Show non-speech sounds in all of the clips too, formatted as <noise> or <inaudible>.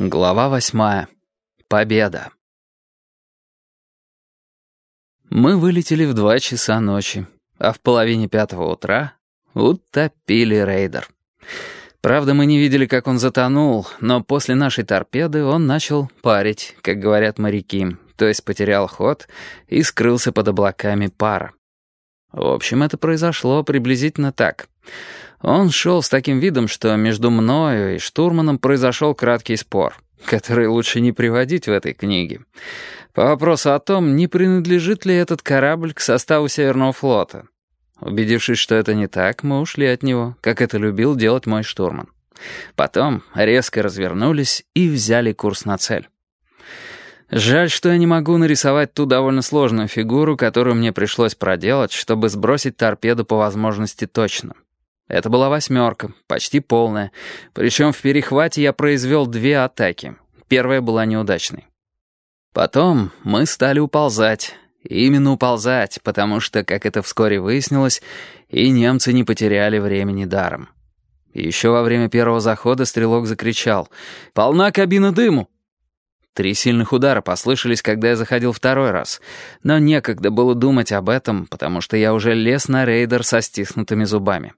Глава восьмая. Победа. Мы вылетели в два часа ночи, а в половине пятого утра утопили рейдер. Правда, мы не видели, как он затонул, но после нашей торпеды он начал парить, как говорят моряки, то есть потерял ход и скрылся под облаками пара. В общем, это произошло приблизительно так — он шел с таким видом, что между мною и штурманом произошел краткий спор, который лучше не приводить в этой книге. По вопросу о том, не принадлежит ли этот корабль к составу Северного флота. Убедившись, что это не так, мы ушли от него, как это любил делать мой штурман. Потом резко развернулись и взяли курс на цель. Жаль, что я не могу нарисовать ту довольно сложную фигуру, которую мне пришлось проделать, чтобы сбросить торпеду по возможности точно. Это была восьмерка, почти полная. Причем в перехвате я произвел две атаки. Первая была неудачной. Потом мы стали уползать. Именно уползать, потому что, как это вскоре выяснилось, и немцы не потеряли времени даром. еще во время первого захода стрелок закричал «Полна кабина дыму!» Три сильных удара послышались, когда я заходил второй раз, но некогда было думать об этом, потому что я уже лез на рейдер со стиснутыми зубами.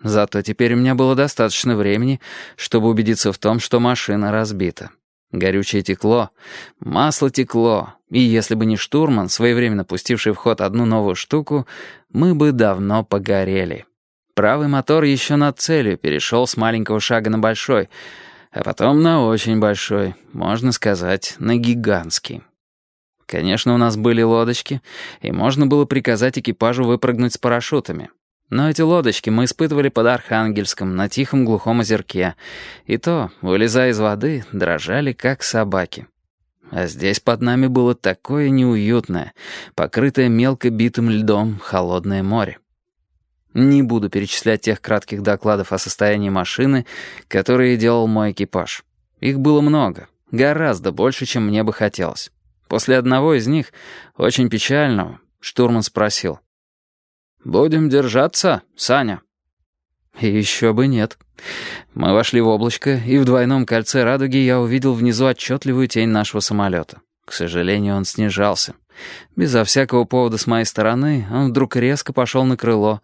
Зато теперь у меня было достаточно времени, чтобы убедиться в том, что машина разбита. Горючее текло, масло текло, и если бы не штурман, своевременно пустивший в ход одну новую штуку, мы бы давно погорели. Правый мотор еще над целью перешел с маленького шага на большой, а потом на очень большой, можно сказать, на гигантский. Конечно, у нас были лодочки, и можно было приказать экипажу выпрыгнуть с парашютами. Но эти лодочки мы испытывали под Архангельском, на тихом глухом озерке. И то, вылезая из воды, дрожали, как собаки. А здесь под нами было такое неуютное, покрытое мелко битым льдом холодное море. Не буду перечислять тех кратких докладов о состоянии машины, которые делал мой экипаж. Их было много, гораздо больше, чем мне бы хотелось. После одного из них, очень печального, штурман спросил. «Будем держаться, Саня?» еще бы нет. Мы вошли в облачко, и в двойном кольце радуги я увидел внизу отчетливую тень нашего самолета. К сожалению, он снижался. Безо всякого повода с моей стороны он вдруг резко пошел на крыло,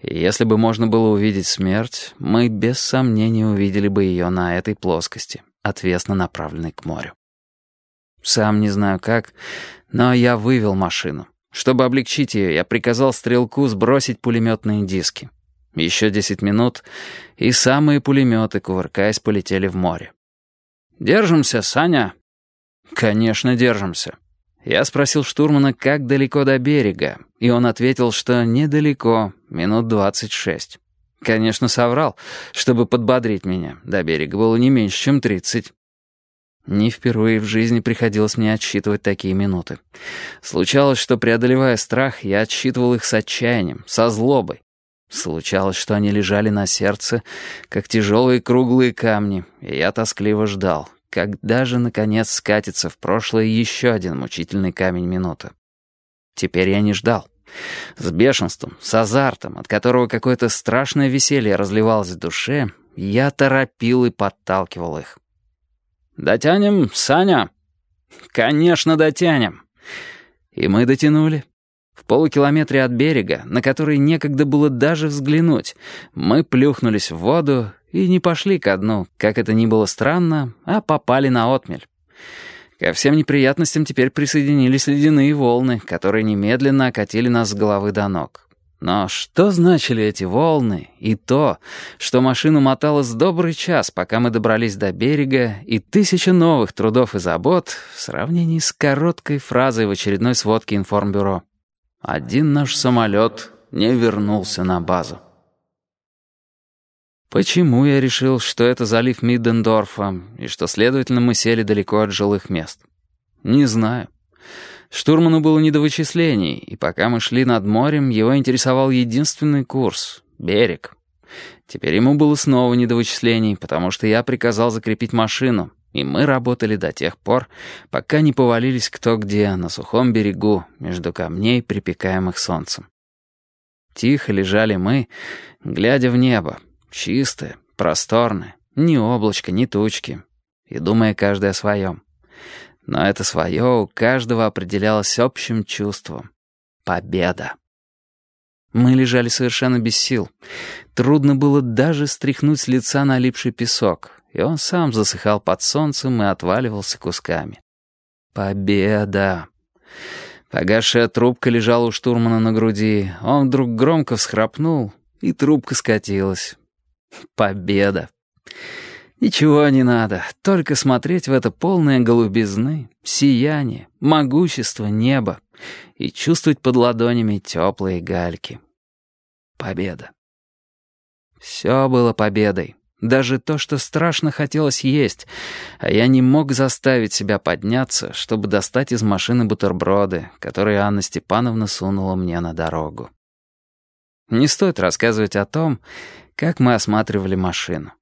если бы можно было увидеть смерть, мы без сомнения увидели бы ее на этой плоскости, отвесно направленной к морю. Сам не знаю как, но я вывел машину. Чтобы облегчить ее, я приказал стрелку сбросить пулеметные диски. Еще десять минут, и самые пулеметы, кувыркаясь, полетели в море. «Держимся, Саня?» «Конечно, держимся». Я спросил штурмана, как далеко до берега, и он ответил, что недалеко, минут двадцать шесть. Конечно, соврал, чтобы подбодрить меня. До берега было не меньше, чем тридцать. Не впервые в жизни приходилось мне отсчитывать такие минуты. Случалось, что, преодолевая страх, я отсчитывал их с отчаянием, со злобой. Случалось, что они лежали на сердце, как тяжелые круглые камни, и я тоскливо ждал, когда же, наконец, скатится в прошлое еще один мучительный камень минуты. Теперь я не ждал. С бешенством, с азартом, от которого какое-то страшное веселье разливалось в душе, я торопил и подталкивал их. «Дотянем, Саня?» «Конечно, дотянем». И мы дотянули. В полукилометре от берега, на который некогда было даже взглянуть, мы плюхнулись в воду и не пошли ко дну, как это ни было странно, а попали на отмель. Ко всем неприятностям теперь присоединились ледяные волны, которые немедленно окатили нас с головы до ног. Но что значили эти волны и то, что машину мотало с добрый час, пока мы добрались до берега, и тысяча новых трудов и забот в сравнении с короткой фразой в очередной сводке информбюро. «Один наш самолет не вернулся на базу». Почему я решил, что это залив Миддендорфа, и что, следовательно, мы сели далеко от жилых мест? Не знаю. Штурману было не до вычислений, и пока мы шли над морем, его интересовал единственный курс — берег. Теперь ему было снова не до вычислений, потому что я приказал закрепить машину, и мы работали до тех пор, пока не повалились кто где на сухом берегу между камней, припекаемых солнцем. Тихо лежали мы, глядя в небо, чистое, просторное, ни облачка, ни тучки. и думая каждый о своем. Но это свое у каждого определялось общим чувством. Победа. Мы лежали совершенно без сил. Трудно было даже стряхнуть с лица налипший песок, и он сам засыхал под солнцем и отваливался кусками. Победа. Погасшая трубка лежала у штурмана на груди. Он вдруг громко всхрапнул, и трубка скатилась. <laughs> Победа. Ничего не надо, только смотреть в это полное голубизны, сияние, могущество неба и чувствовать под ладонями теплые гальки. Победа. Все было победой. Даже то, что страшно хотелось есть, а я не мог заставить себя подняться, чтобы достать из машины бутерброды, которые Анна Степановна сунула мне на дорогу. Не стоит рассказывать о том, как мы осматривали машину.